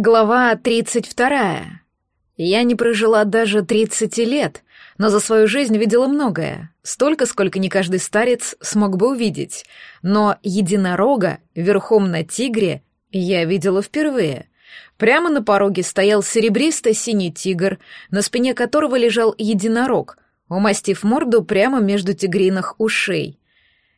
Глава 32. Я не прожила даже 30 лет, но за свою жизнь видела многое, столько, сколько не каждый старец смог бы увидеть. Но единорога верхом на тигре я видела впервые. Прямо на пороге стоял серебристо-синий тигр, на спине которого лежал единорог, умастив морду прямо между тигриных ушей.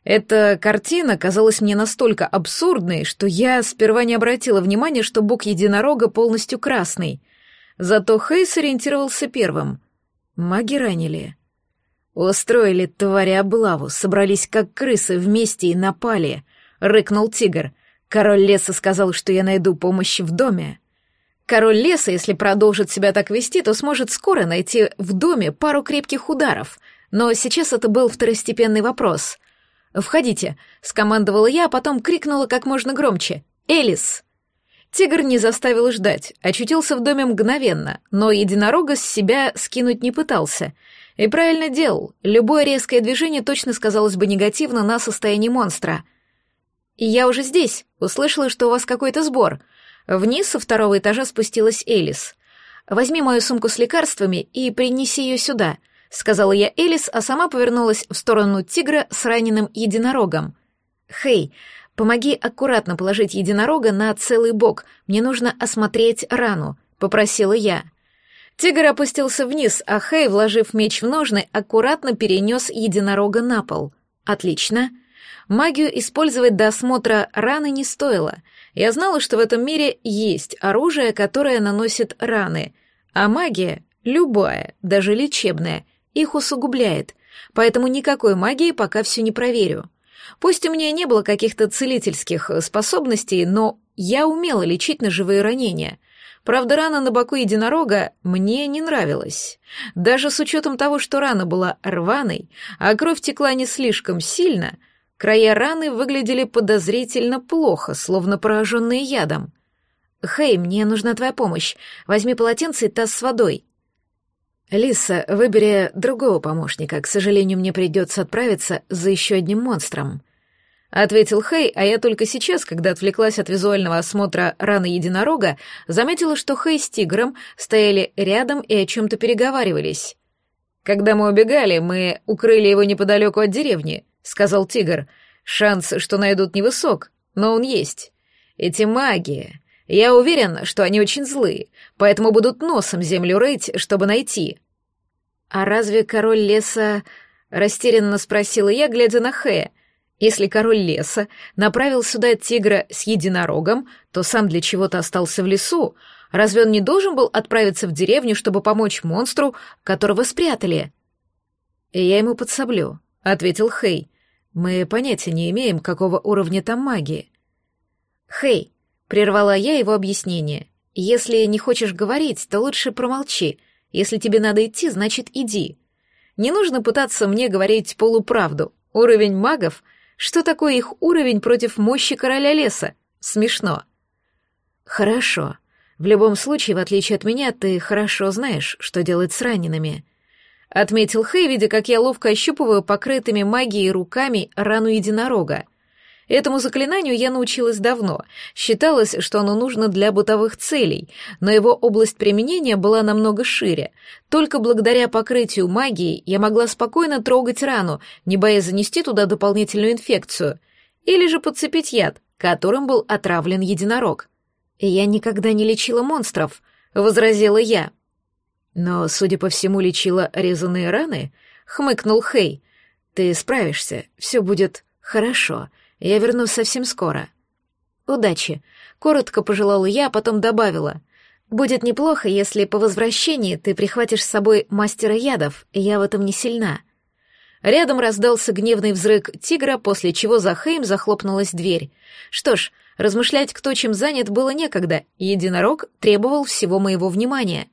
Эта картина казалась мне настолько абсурдной, что я сперва не обратила внимания, что бок единорога полностью красный. Зато Хейс сориентировался первым. Маги ранили. «Устроили тваря облаву, собрались как крысы вместе и напали», — рыкнул тигр. «Король леса сказал, что я найду помощь в доме». «Король леса, если продолжит себя так вести, то сможет скоро найти в доме пару крепких ударов», но сейчас это был второстепенный вопрос. «Входите!» — скомандовала я, а потом крикнула как можно громче. «Элис!» Тигр не заставил ждать, очутился в доме мгновенно, но единорога с себя скинуть не пытался. И правильно делал, любое резкое движение точно сказалось бы негативно на состоянии монстра. «И я уже здесь, услышала, что у вас какой-то сбор». Вниз со второго этажа спустилась Элис. «Возьми мою сумку с лекарствами и принеси ее сюда», — сказала я Элис, а сама повернулась в сторону тигра с раненым единорогом. «Хей, помоги аккуратно положить единорога на целый бок, мне нужно осмотреть рану», — попросила я. Тигр опустился вниз, а Хей, вложив меч в ножны, аккуратно перенес единорога на пол. «Отлично». Магию использовать до осмотра раны не стоило. Я знала, что в этом мире есть оружие, которое наносит раны, а магия, любая, даже лечебная, их усугубляет, поэтому никакой магии пока все не проверю. Пусть у меня не было каких-то целительских э, способностей, но я умела лечить ножевые ранения. Правда, рана на боку единорога мне не нравилась. Даже с учетом того, что рана была рваной, а кровь текла не слишком сильно, края раны выглядели подозрительно плохо, словно пораженные ядом. «Хей, мне нужна твоя помощь. Возьми полотенце и таз с водой», «Лиса, выбери другого помощника. К сожалению, мне придется отправиться за еще одним монстром», — ответил Хэй, а я только сейчас, когда отвлеклась от визуального осмотра раны единорога, заметила, что Хэй с тигром стояли рядом и о чем-то переговаривались. «Когда мы убегали, мы укрыли его неподалеку от деревни», — сказал тигр. «Шанс, что найдут, невысок, но он есть. Эти магии. Я уверен, что они очень злые, поэтому будут носом землю рыть, чтобы найти». «А разве король леса...» — растерянно спросила я, глядя на Хэя. «Если король леса направил сюда тигра с единорогом, то сам для чего-то остался в лесу. Разве он не должен был отправиться в деревню, чтобы помочь монстру, которого спрятали?» «Я ему подсоблю», — ответил Хэй. «Мы понятия не имеем, какого уровня там магии». «Хэй, Прервала я его объяснение. «Если не хочешь говорить, то лучше промолчи. Если тебе надо идти, значит, иди. Не нужно пытаться мне говорить полуправду. Уровень магов? Что такое их уровень против мощи короля леса? Смешно». «Хорошо. В любом случае, в отличие от меня, ты хорошо знаешь, что делать с ранеными», — отметил Хей, видя, как я ловко ощупываю покрытыми магией руками рану единорога. Этому заклинанию я научилась давно. Считалось, что оно нужно для бытовых целей, но его область применения была намного шире. Только благодаря покрытию магии я могла спокойно трогать рану, не боясь занести туда дополнительную инфекцию. Или же подцепить яд, которым был отравлен единорог. «Я никогда не лечила монстров», — возразила я. «Но, судя по всему, лечила резанные раны», — хмыкнул Хей. «Ты справишься, все будет хорошо. Я вернусь совсем скоро. Удачи. Коротко пожелала я, а потом добавила. Будет неплохо, если по возвращении ты прихватишь с собой мастера ядов, я в этом не сильна. Рядом раздался гневный взрыв тигра, после чего за Хэем захлопнулась дверь. Что ж, размышлять, кто чем занят, было некогда. Единорог требовал всего моего внимания.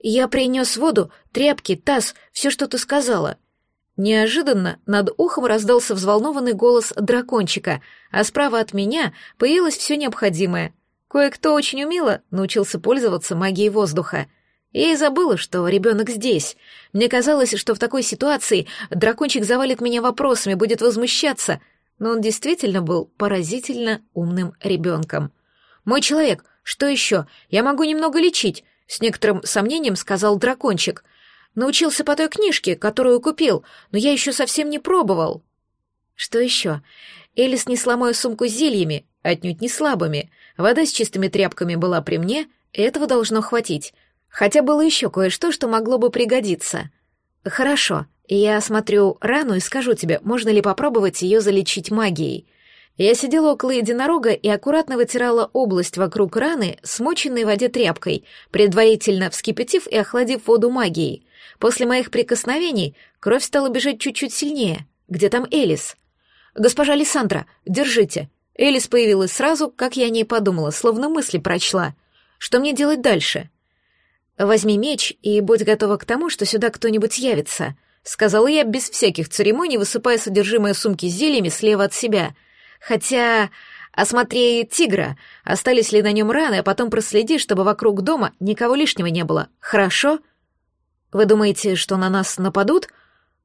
«Я принёс воду, тряпки, таз, всё, что ты сказала», Неожиданно над ухом раздался взволнованный голос дракончика, а справа от меня появилось все необходимое. Кое-кто очень умело научился пользоваться магией воздуха. Я и забыла, что ребенок здесь. Мне казалось, что в такой ситуации дракончик завалит меня вопросами, будет возмущаться, но он действительно был поразительно умным ребенком. «Мой человек, что еще? Я могу немного лечить», — с некоторым сомнением сказал дракончик — Научился по той книжке, которую купил, но я еще совсем не пробовал. Что еще? Элис не сломаю сумку с зельями, отнюдь не слабыми. Вода с чистыми тряпками была при мне, этого должно хватить. Хотя было еще кое-что, что могло бы пригодиться. Хорошо, я осмотрю рану и скажу тебе, можно ли попробовать ее залечить магией. Я сидела около единорога и аккуратно вытирала область вокруг раны смоченной в воде тряпкой, предварительно вскипятив и охладив воду магией. После моих прикосновений кровь стала бежать чуть-чуть сильнее. Где там Элис? Госпожа Александра, держите. Элис появилась сразу, как я о ней подумала, словно мысли прочла. Что мне делать дальше? Возьми меч и будь готова к тому, что сюда кто-нибудь явится, сказала я без всяких церемоний, высыпая содержимое сумки с зельями слева от себя. Хотя Осмотри а тигра. Остались ли на нем раны, а потом проследи, чтобы вокруг дома никого лишнего не было. Хорошо?» Вы думаете, что на нас нападут?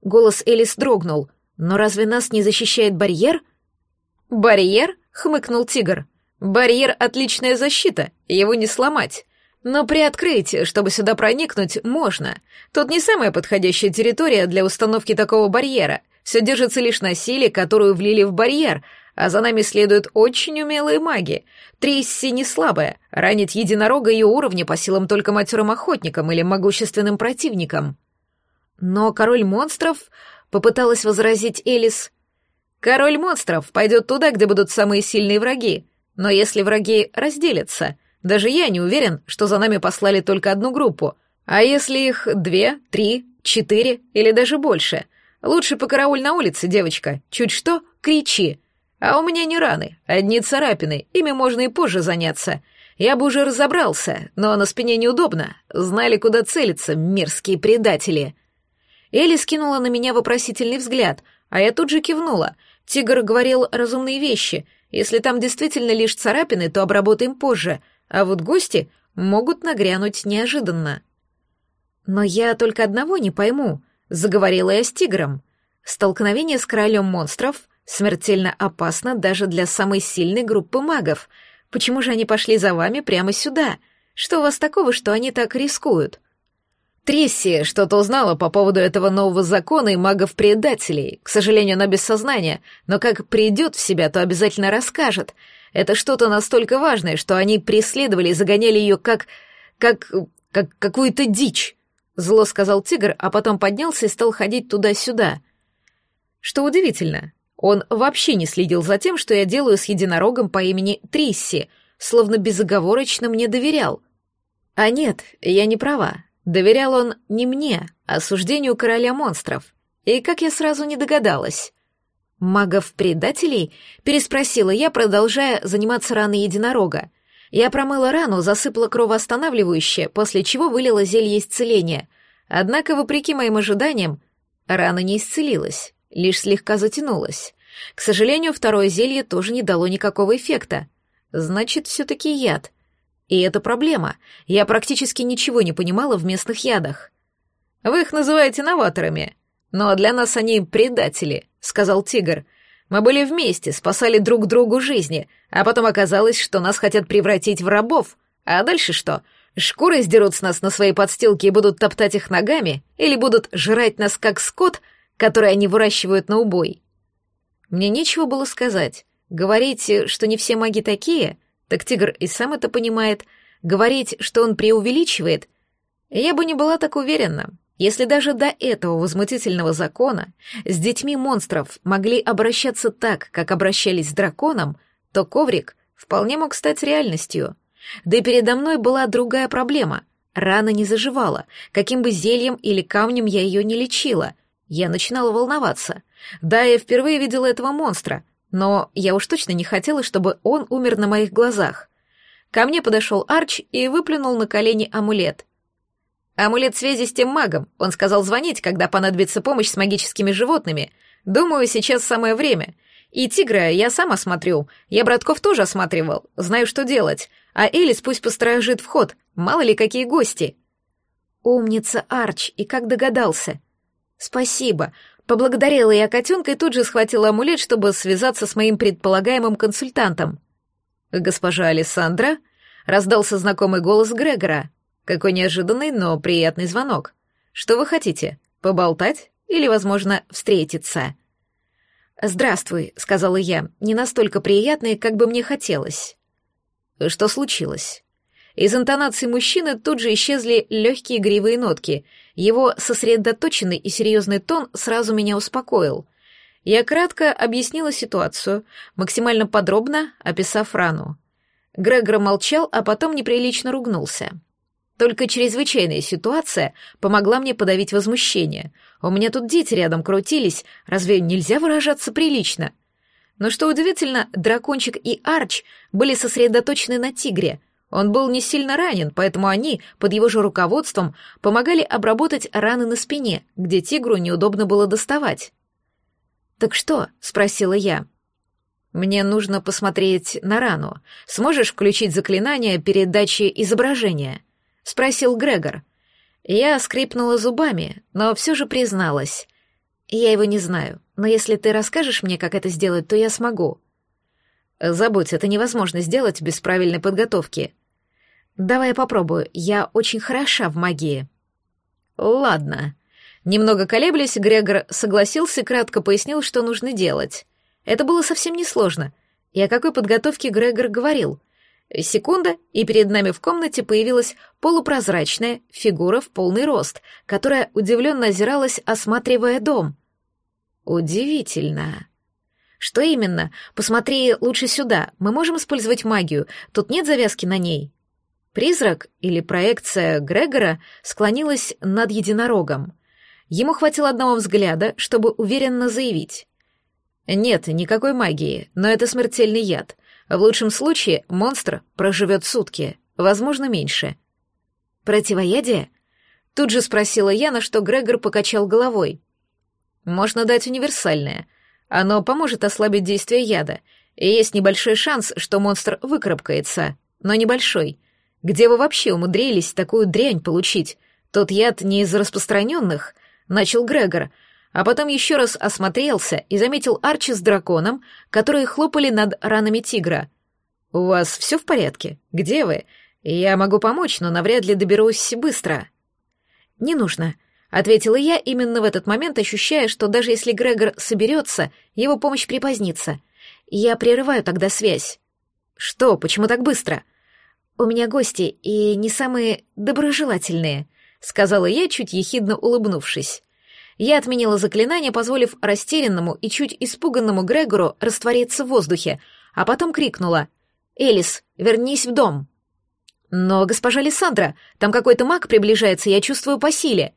Голос Элис дрогнул. Но разве нас не защищает барьер? Барьер? хмыкнул тигр. Барьер отличная защита, его не сломать. Но приоткрыть, чтобы сюда проникнуть, можно. Тут не самая подходящая территория для установки такого барьера. Все держится лишь на силе, которую влили в барьер, а за нами следуют очень умелые маги. Трисси не слабая, ранит единорога ее уровня по силам только матерым охотникам или могущественным противникам. Но король монстров попыталась возразить Элис. Король монстров пойдет туда, где будут самые сильные враги. Но если враги разделятся, даже я не уверен, что за нами послали только одну группу. А если их две, три, четыре или даже больше? Лучше покарауль на улице, девочка. Чуть что, кричи. А у меня не раны, одни царапины, ими можно и позже заняться. Я бы уже разобрался, но на спине неудобно. Знали, куда целиться, мерзкие предатели. Элли скинула на меня вопросительный взгляд, а я тут же кивнула. Тигр говорил разумные вещи. Если там действительно лишь царапины, то обработаем позже, а вот гости могут нагрянуть неожиданно. «Но я только одного не пойму», — заговорила я с тигром. «Столкновение с королем монстров Смертельно опасно даже для самой сильной группы магов. Почему же они пошли за вами прямо сюда? Что у вас такого, что они так рискуют? Тресси что-то узнала по поводу этого нового закона и магов-предателей. К сожалению, она без сознания, но как придет в себя, то обязательно расскажет. Это что-то настолько важное, что они преследовали и загоняли ее как... как... как какую-то дичь. Зло сказал тигр, а потом поднялся и стал ходить туда-сюда. Что удивительно, он вообще не следил за тем, что я делаю с единорогом по имени Трисси, словно безоговорочно мне доверял. А нет, я не права. Доверял он не мне, а суждению короля монстров. И как я сразу не догадалась. «Магов-предателей?» — переспросила я, продолжая заниматься раной единорога. Я промыла рану, засыпала кровоостанавливающее, после чего вылила зелье исцеления. Однако, вопреки моим ожиданиям, рана не исцелилась лишь слегка затянулась. К сожалению, второе зелье тоже не дало никакого эффекта. Значит, все-таки яд. И это проблема. Я практически ничего не понимала в местных ядах. «Вы их называете новаторами, но для нас они предатели», — сказал Тигр. «Мы были вместе, спасали друг другу жизни, а потом оказалось, что нас хотят превратить в рабов. А дальше что? Шкуры сдерут с нас на своей подстилке и будут топтать их ногами, или будут жрать нас как скот, — которые они выращивают на убой. Мне нечего было сказать. Говорить, что не все маги такие, так тигр и сам это понимает. Говорить, что он преувеличивает, я бы не была так уверена. Если даже до этого возмутительного закона с детьми монстров могли обращаться так, как обращались с драконом, то коврик вполне мог стать реальностью. Да и передо мной была другая проблема. Рана не заживала, каким бы зельем или камнем я ее не лечила. Я начинала волноваться. Да, я впервые видела этого монстра, но я уж точно не хотела, чтобы он умер на моих глазах. Ко мне подошел Арч и выплюнул на колени амулет. «Амулет связи с тем магом. Он сказал звонить, когда понадобится помощь с магическими животными. Думаю, сейчас самое время. И тигра я сам осмотрю. Я братков тоже осматривал. Знаю, что делать. А Элис пусть посторожит вход. Мало ли какие гости». «Умница, Арч, и как догадался. «Спасибо». Поблагодарила я котенка и тут же схватила амулет, чтобы связаться с моим предполагаемым консультантом. «Госпожа Александра?» — раздался знакомый голос Грегора. Какой неожиданный, но приятный звонок. «Что вы хотите? Поболтать? Или, возможно, встретиться?» «Здравствуй», — сказала я, не настолько приятный, как бы мне хотелось. «Что случилось?» Из интонации мужчины тут же исчезли легкие игривые нотки. Его сосредоточенный и серьезный тон сразу меня успокоил. Я кратко объяснила ситуацию, максимально подробно описав рану. Грегор молчал, а потом неприлично ругнулся. Только чрезвычайная ситуация помогла мне подавить возмущение. У меня тут дети рядом крутились, разве нельзя выражаться прилично? Но что удивительно, дракончик и Арч были сосредоточены на тигре — он был не сильно ранен, поэтому они, под его же руководством, помогали обработать раны на спине, где тигру неудобно было доставать. «Так что?» — спросила я. «Мне нужно посмотреть на рану. Сможешь включить заклинание передачи изображения?» — спросил Грегор. Я скрипнула зубами, но все же призналась. «Я его не знаю, но если ты расскажешь мне, как это сделать, то я смогу». «Забудь, это невозможно сделать без правильной подготовки», «Давай я попробую. Я очень хороша в магии». «Ладно». Немного колеблясь, Грегор согласился и кратко пояснил, что нужно делать. Это было совсем несложно. И о какой подготовке Грегор говорил. Секунда, и перед нами в комнате появилась полупрозрачная фигура в полный рост, которая удивленно озиралась, осматривая дом. «Удивительно», «Что именно? Посмотри лучше сюда. Мы можем использовать магию. Тут нет завязки на ней?» Призрак, или проекция Грегора, склонилась над единорогом. Ему хватило одного взгляда, чтобы уверенно заявить. «Нет, никакой магии, но это смертельный яд. В лучшем случае монстр проживет сутки, возможно, меньше». «Противоядие?» Тут же спросила я, на что Грегор покачал головой. «Можно дать универсальное. Оно поможет ослабить действие яда, и есть небольшой шанс, что монстр выкарабкается, но небольшой. Где вы вообще умудрились такую дрянь получить? Тот яд не из распространенных?» — начал Грегор, а потом еще раз осмотрелся и заметил Арчи с драконом, которые хлопали над ранами тигра. «У вас все в порядке? Где вы? Я могу помочь, но навряд ли доберусь быстро». «Не нужно», — ответила я именно в этот момент, ощущая, что даже если Грегор соберется, его помощь припозднится. «Я прерываю тогда связь». «Что? Почему так быстро?» «У меня гости, и не самые доброжелательные», — сказала я, чуть ехидно улыбнувшись. Я отменила заклинание, позволив растерянному и чуть испуганному Грегору раствориться в воздухе, а потом крикнула «Элис, вернись в дом!» «Но, госпожа Лиссандра, там какой-то маг приближается, я чувствую по силе!»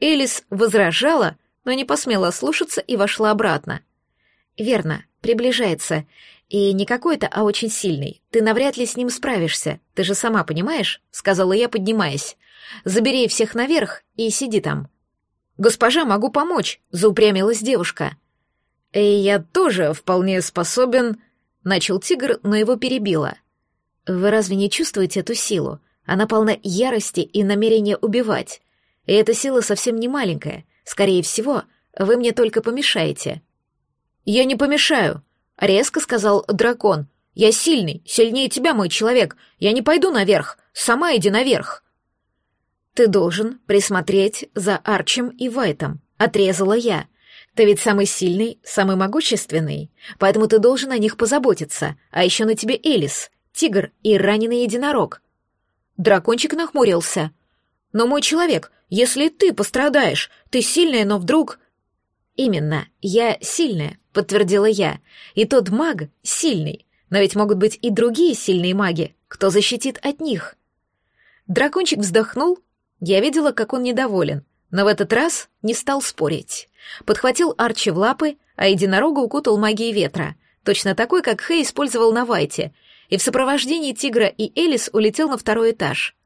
Элис возражала, но не посмела слушаться и вошла обратно. «Верно, приближается. И не какой-то, а очень сильный. Ты навряд ли с ним справишься. Ты же сама понимаешь, сказала я, поднимаясь. Забери всех наверх и сиди там. Госпожа, могу помочь, заупрямилась девушка. И я тоже вполне способен, начал тигр, но его перебила. Вы разве не чувствуете эту силу? Она полна ярости и намерения убивать. И эта сила совсем не маленькая. Скорее всего, вы мне только помешаете. «Я не помешаю», — резко сказал дракон. «Я сильный, сильнее тебя, мой человек. Я не пойду наверх. Сама иди наверх». «Ты должен присмотреть за Арчем и Вайтом», — отрезала я. «Ты ведь самый сильный, самый могущественный, поэтому ты должен о них позаботиться. А еще на тебе Элис, тигр и раненый единорог». Дракончик нахмурился. «Но, мой человек, если ты пострадаешь, ты сильная, но вдруг...» «Именно, я сильная, подтвердила я. И тот маг сильный, но ведь могут быть и другие сильные маги. Кто защитит от них? Дракончик вздохнул. Я видела, как он недоволен, но в этот раз не стал спорить. Подхватил Арчи в лапы, а единорога укутал магией ветра, точно такой, как Хэй использовал на Вайте, и в сопровождении тигра и Элис улетел на второй этаж.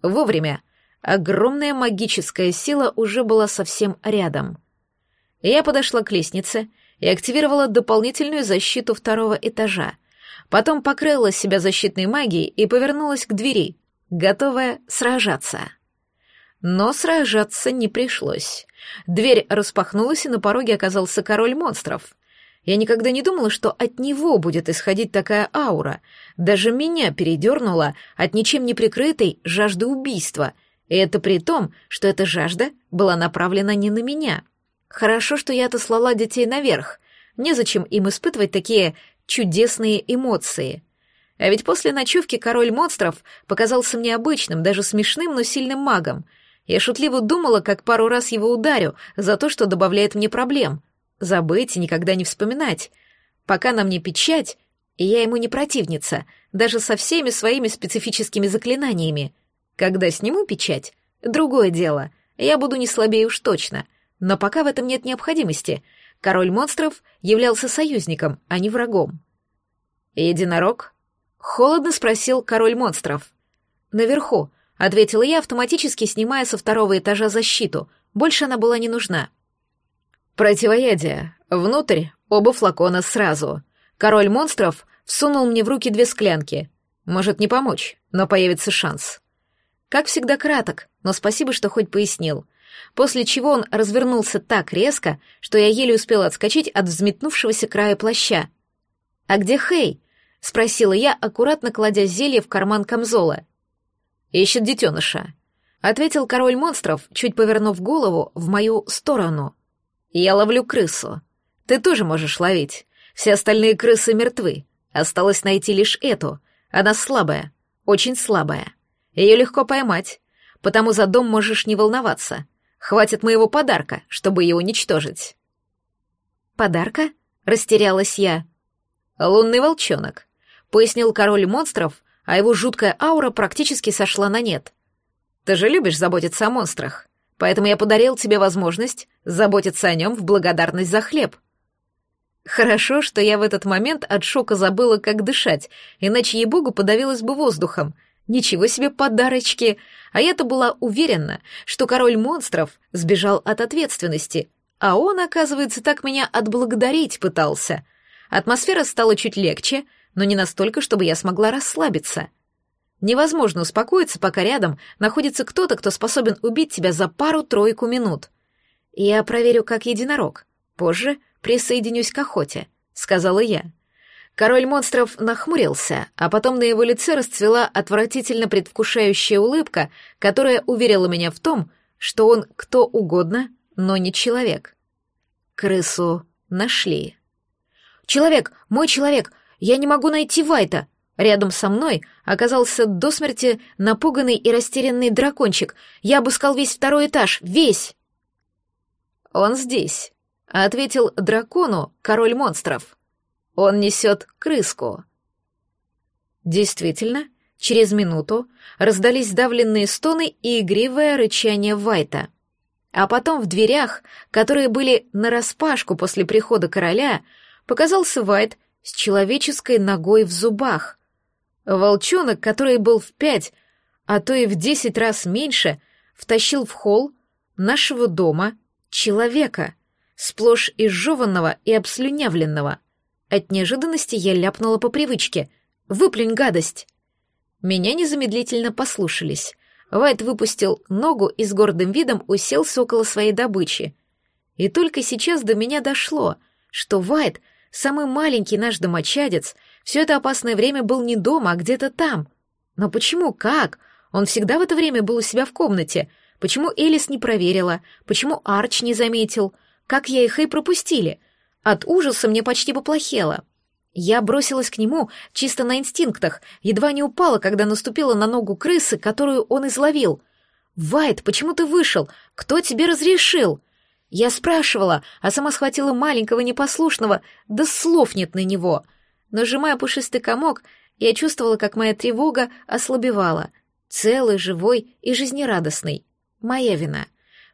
Вовремя. Огромная магическая сила уже была совсем рядом. Я подошла к лестнице — и активировала дополнительную защиту второго этажа. Потом покрыла себя защитной магией и повернулась к двери, готовая сражаться. Но сражаться не пришлось. Дверь распахнулась, и на пороге оказался король монстров. Я никогда не думала, что от него будет исходить такая аура. Даже меня передернуло от ничем не прикрытой жажды убийства. И это при том, что эта жажда была направлена не на меня. Хорошо, что я отослала детей наверх. Незачем им испытывать такие чудесные эмоции. А ведь после ночевки король монстров показался мне обычным, даже смешным, но сильным магом. Я шутливо думала, как пару раз его ударю за то, что добавляет мне проблем. Забыть и никогда не вспоминать. Пока на мне печать, и я ему не противница, даже со всеми своими специфическими заклинаниями. Когда сниму печать, другое дело, я буду не слабее уж точно но пока в этом нет необходимости. Король монстров являлся союзником, а не врагом. «Единорог?» — холодно спросил король монстров. «Наверху», — ответила я, автоматически снимая со второго этажа защиту. Больше она была не нужна. «Противоядие. Внутрь оба флакона сразу. Король монстров всунул мне в руки две склянки. Может не помочь, но появится шанс». Как всегда краток, но спасибо, что хоть пояснил после чего он развернулся так резко, что я еле успела отскочить от взметнувшегося края плаща. «А где Хей?» — спросила я, аккуратно кладя зелье в карман камзола. «Ищет детеныша», — ответил король монстров, чуть повернув голову в мою сторону. «Я ловлю крысу. Ты тоже можешь ловить. Все остальные крысы мертвы. Осталось найти лишь эту. Она слабая, очень слабая. Ее легко поймать, потому за дом можешь не волноваться. Хватит моего подарка, чтобы его уничтожить». «Подарка?» — растерялась я. «Лунный волчонок», — пояснил король монстров, а его жуткая аура практически сошла на нет. «Ты же любишь заботиться о монстрах, поэтому я подарил тебе возможность заботиться о нем в благодарность за хлеб». Хорошо, что я в этот момент от шока забыла, как дышать, иначе ей-богу подавилась бы воздухом — Ничего себе подарочки! А я-то была уверена, что король монстров сбежал от ответственности, а он, оказывается, так меня отблагодарить пытался. Атмосфера стала чуть легче, но не настолько, чтобы я смогла расслабиться. Невозможно успокоиться, пока рядом находится кто-то, кто способен убить тебя за пару-тройку минут. Я проверю как единорог. Позже присоединюсь к охоте, сказала я. Король монстров нахмурился, а потом на его лице расцвела отвратительно предвкушающая улыбка, которая уверила меня в том, что он кто угодно, но не человек. Крысу нашли. «Человек! Мой человек! Я не могу найти Вайта!» Рядом со мной оказался до смерти напуганный и растерянный дракончик. Я обыскал весь второй этаж, весь. Он здесь, ответил дракону король монстров. Он несет крыску. Действительно, через минуту раздались давленные стоны и игривое рычание Вайта. А потом в дверях, которые были нараспашку после прихода короля, показался Вайт с человеческой ногой в зубах. Волчонок, который был в пять, а то и в десять раз меньше, втащил в холл нашего дома человека, сплошь изжеванного и обслюнявленного, от неожиданности я ляпнула по привычке. «Выплюнь гадость!» Меня незамедлительно послушались. Вайт выпустил ногу и с гордым видом уселся около своей добычи. И только сейчас до меня дошло, что Вайт, самый маленький наш домочадец, все это опасное время был не дома, а где-то там. Но почему, как? Он всегда в это время был у себя в комнате. Почему Элис не проверила? Почему Арч не заметил? Как я их и пропустили?» От ужаса мне почти поплохело. Я бросилась к нему чисто на инстинктах, едва не упала, когда наступила на ногу крысы, которую он изловил. «Вайт, почему ты вышел? Кто тебе разрешил?» Я спрашивала, а сама схватила маленького непослушного, да слов нет на него. Нажимая пушистый комок, я чувствовала, как моя тревога ослабевала. Целый, живой и жизнерадостный. Моя вина.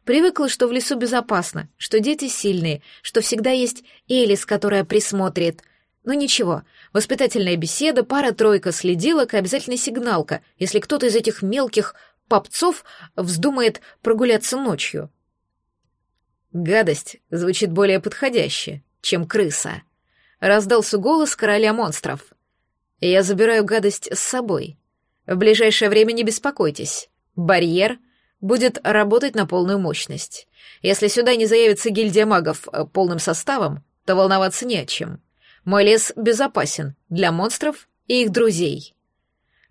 Привыкла, что в лесу безопасно, что дети сильные, что всегда есть Элис, которая присмотрит. Но ну, ничего, воспитательная беседа, пара-тройка следилок и обязательно сигналка, если кто-то из этих мелких попцов вздумает прогуляться ночью. «Гадость» звучит более подходяще, чем «крыса», — раздался голос короля монстров. «Я забираю гадость с собой. В ближайшее время не беспокойтесь. Барьер — будет работать на полную мощность. Если сюда не заявится гильдия магов э, полным составом, то волноваться не о чем. Мой лес безопасен для монстров и их друзей.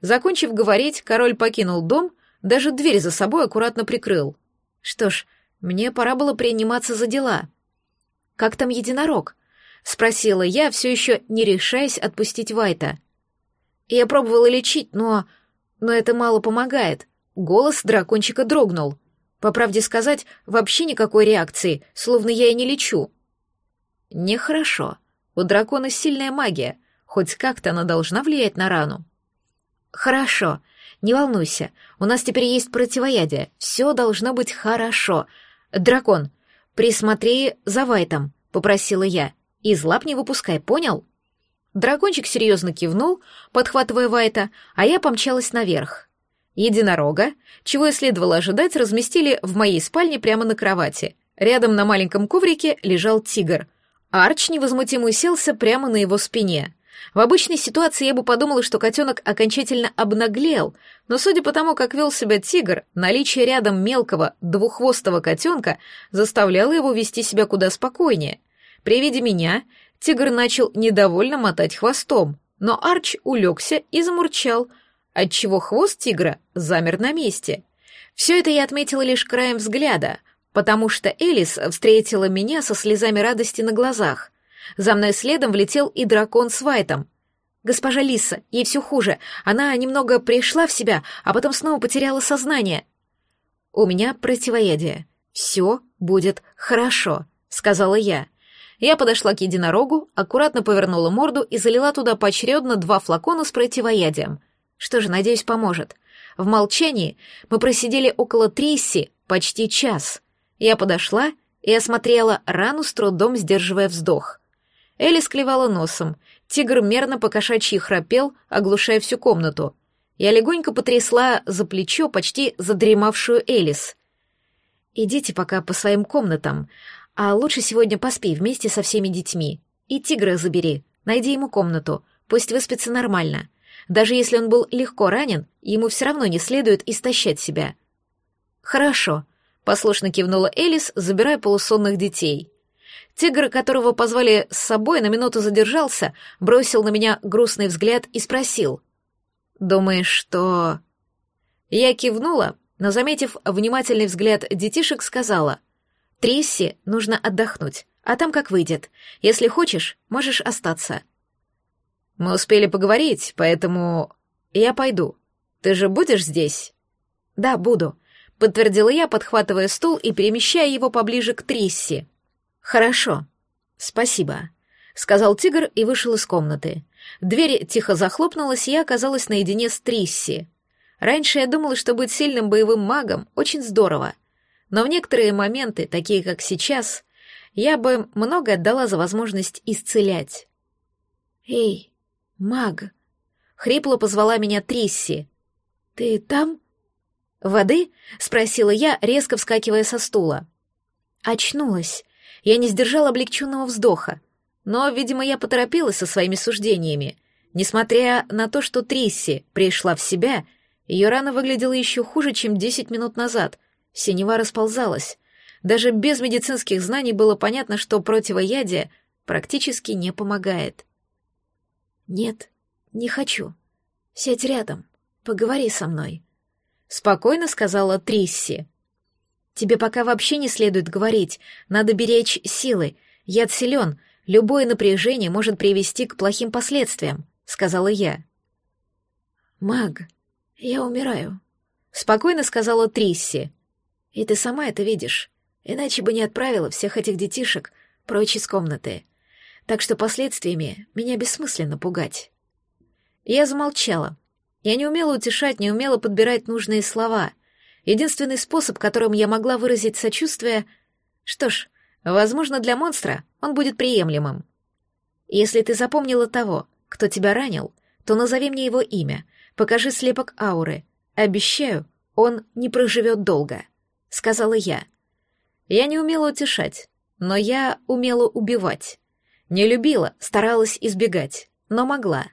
Закончив говорить, король покинул дом, даже дверь за собой аккуратно прикрыл. Что ж, мне пора было приниматься за дела. «Как там единорог?» — спросила я, все еще не решаясь отпустить Вайта. Я пробовала лечить, но... но это мало помогает. Голос дракончика дрогнул. По правде сказать, вообще никакой реакции, словно я и не лечу. Нехорошо. У дракона сильная магия, хоть как-то она должна влиять на рану. Хорошо. Не волнуйся, у нас теперь есть противоядие, все должно быть хорошо. Дракон, присмотри за Вайтом, попросила я. Из лап не выпускай, понял? Дракончик серьезно кивнул, подхватывая Вайта, а я помчалась наверх. Единорога, чего и следовало ожидать, разместили в моей спальне прямо на кровати. Рядом на маленьком коврике лежал тигр. Арч невозмутимо уселся прямо на его спине. В обычной ситуации я бы подумала, что котенок окончательно обнаглел, но судя по тому, как вел себя тигр, наличие рядом мелкого, двухвостого котенка заставляло его вести себя куда спокойнее. При виде меня тигр начал недовольно мотать хвостом, но Арч улегся и замурчал — отчего хвост тигра замер на месте. Все это я отметила лишь краем взгляда, потому что Элис встретила меня со слезами радости на глазах. За мной следом влетел и дракон с Вайтом. «Госпожа Лиса, ей все хуже. Она немного пришла в себя, а потом снова потеряла сознание». «У меня противоядие. Все будет хорошо», — сказала я. Я подошла к единорогу, аккуратно повернула морду и залила туда поочередно два флакона с противоядием. Что же, надеюсь, поможет. В молчании мы просидели около Трисси почти час. Я подошла и осмотрела рану, с трудом сдерживая вздох. Элли склевала носом. Тигр мерно покошачьи храпел, оглушая всю комнату. Я легонько потрясла за плечо почти задремавшую Элис. «Идите пока по своим комнатам, а лучше сегодня поспи вместе со всеми детьми. И тигра забери, найди ему комнату, пусть выспится нормально. Даже если он был легко ранен, ему все равно не следует истощать себя. «Хорошо», — послушно кивнула Элис, забирая полусонных детей. Тигр, которого позвали с собой, на минуту задержался, бросил на меня грустный взгляд и спросил. «Думаешь, что...» Я кивнула, но, заметив внимательный взгляд детишек, сказала. "Трисси, нужно отдохнуть, а там как выйдет. Если хочешь, можешь остаться». Мы успели поговорить, поэтому я пойду. Ты же будешь здесь? Да, буду, подтвердила я, подхватывая стул и перемещая его поближе к Трисси. Хорошо. Спасибо, сказал Тигр и вышел из комнаты. Дверь тихо захлопнулась, и я оказалась наедине с Трисси. Раньше я думала, что быть сильным боевым магом очень здорово, но в некоторые моменты, такие как сейчас, я бы многое отдала за возможность исцелять. «Эй, «Маг!» — хрипло позвала меня Трисси. «Ты там?» «Воды?» — спросила я, резко вскакивая со стула. Очнулась. Я не сдержала облегченного вздоха. Но, видимо, я поторопилась со своими суждениями. Несмотря на то, что Трисси пришла в себя, ее рана выглядела еще хуже, чем десять минут назад. Синева расползалась. Даже без медицинских знаний было понятно, что противоядие практически не помогает. «Нет, не хочу. Сядь рядом, поговори со мной», — спокойно сказала Трисси. «Тебе пока вообще не следует говорить, надо беречь силы. Я силен, любое напряжение может привести к плохим последствиям», — сказала я. «Маг, я умираю», — спокойно сказала Трисси. «И ты сама это видишь, иначе бы не отправила всех этих детишек прочь из комнаты» так что последствиями меня бессмысленно пугать. Я замолчала. Я не умела утешать, не умела подбирать нужные слова. Единственный способ, которым я могла выразить сочувствие... Что ж, возможно, для монстра он будет приемлемым. Если ты запомнила того, кто тебя ранил, то назови мне его имя, покажи слепок ауры. Обещаю, он не проживет долго», — сказала я. Я не умела утешать, но я умела убивать. Не любила, старалась избегать, но могла.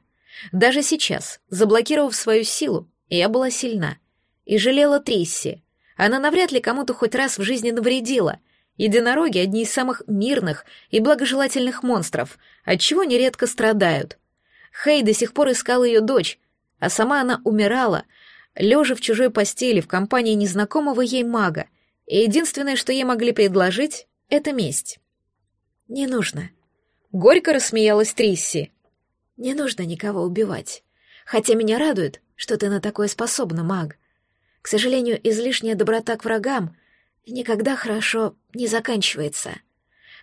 Даже сейчас, заблокировав свою силу, я была сильна. И жалела Трисси. Она навряд ли кому-то хоть раз в жизни навредила. Единороги — одни из самых мирных и благожелательных монстров, от чего нередко страдают. Хей до сих пор искал ее дочь, а сама она умирала, лежа в чужой постели в компании незнакомого ей мага, и единственное, что ей могли предложить, — это месть. «Не нужно», Горько рассмеялась Трисси. «Не нужно никого убивать. Хотя меня радует, что ты на такое способна, маг. К сожалению, излишняя доброта к врагам никогда хорошо не заканчивается.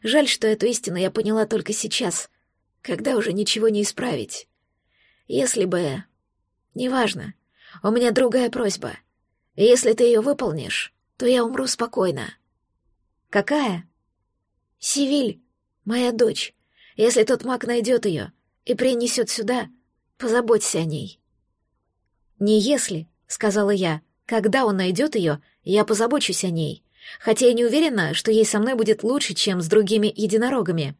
Жаль, что эту истину я поняла только сейчас, когда уже ничего не исправить. Если бы... Неважно. У меня другая просьба. Если ты ее выполнишь, то я умру спокойно». «Какая?» «Сивиль, моя дочь. Если тот маг найдет ее и принесет сюда, позаботься о ней. Не если, сказала я. Когда он найдет ее, я позабочусь о ней. Хотя я не уверена, что ей со мной будет лучше, чем с другими единорогами.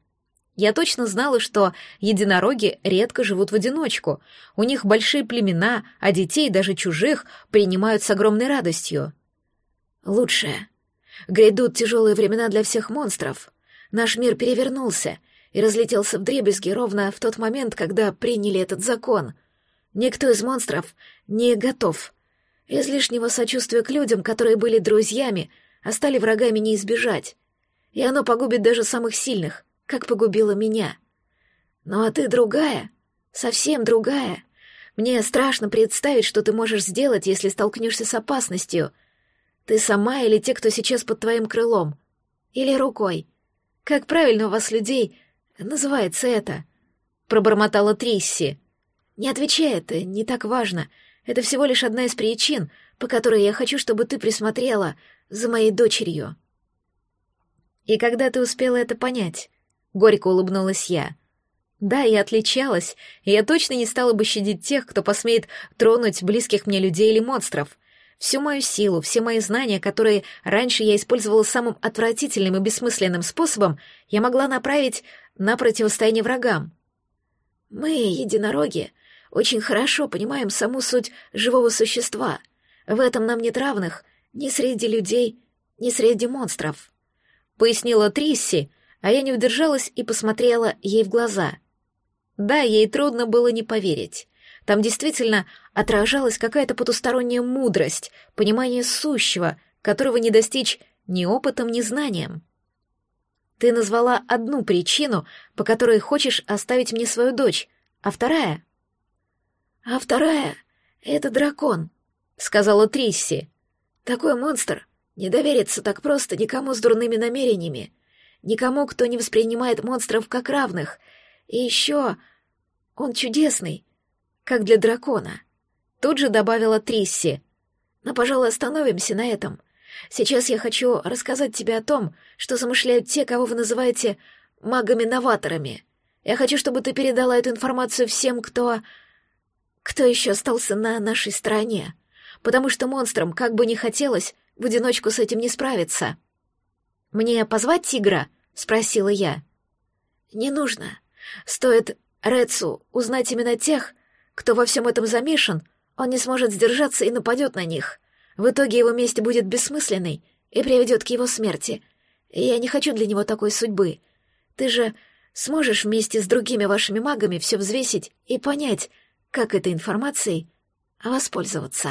Я точно знала, что единороги редко живут в одиночку. У них большие племена, а детей, даже чужих, принимают с огромной радостью. Лучше. Грядут тяжелые времена для всех монстров. Наш мир перевернулся и разлетелся в дребезги ровно в тот момент, когда приняли этот закон. Никто из монстров не готов. Из лишнего сочувствия к людям, которые были друзьями, а стали врагами не избежать. И оно погубит даже самых сильных, как погубило меня. Ну а ты другая, совсем другая. Мне страшно представить, что ты можешь сделать, если столкнешься с опасностью. Ты сама или те, кто сейчас под твоим крылом. Или рукой. Как правильно у вас, людей, «Называется это...» — пробормотала Трисси. «Не отвечай, это не так важно. Это всего лишь одна из причин, по которой я хочу, чтобы ты присмотрела за моей дочерью». «И когда ты успела это понять?» — горько улыбнулась я. «Да, я отличалась, и я точно не стала бы щадить тех, кто посмеет тронуть близких мне людей или монстров. Всю мою силу, все мои знания, которые раньше я использовала самым отвратительным и бессмысленным способом, я могла направить на противостояние врагам. Мы, единороги, очень хорошо понимаем саму суть живого существа. В этом нам нет равных ни среди людей, ни среди монстров», — пояснила Трисси, а я не удержалась и посмотрела ей в глаза. Да, ей трудно было не поверить. Там действительно отражалась какая-то потусторонняя мудрость, понимание сущего, которого не достичь ни опытом, ни знанием. Ты назвала одну причину, по которой хочешь оставить мне свою дочь, а вторая... «А вторая — это дракон», — сказала Трисси. «Такой монстр не доверится так просто никому с дурными намерениями, никому, кто не воспринимает монстров как равных. И еще он чудесный, как для дракона», — тут же добавила Трисси. «Но, пожалуй, остановимся на этом. Сейчас я хочу рассказать тебе о том, что замышляют те, кого вы называете магами-новаторами. Я хочу, чтобы ты передала эту информацию всем, кто... кто еще остался на нашей стороне. Потому что монстрам, как бы ни хотелось, в одиночку с этим не справиться. «Мне позвать тигра?» — спросила я. «Не нужно. Стоит Рецу узнать именно тех, кто во всем этом замешан, он не сможет сдержаться и нападет на них. В итоге его месть будет бессмысленной и приведет к его смерти. Я не хочу для него такой судьбы. Ты же сможешь вместе с другими вашими магами все взвесить и понять, как этой информацией воспользоваться».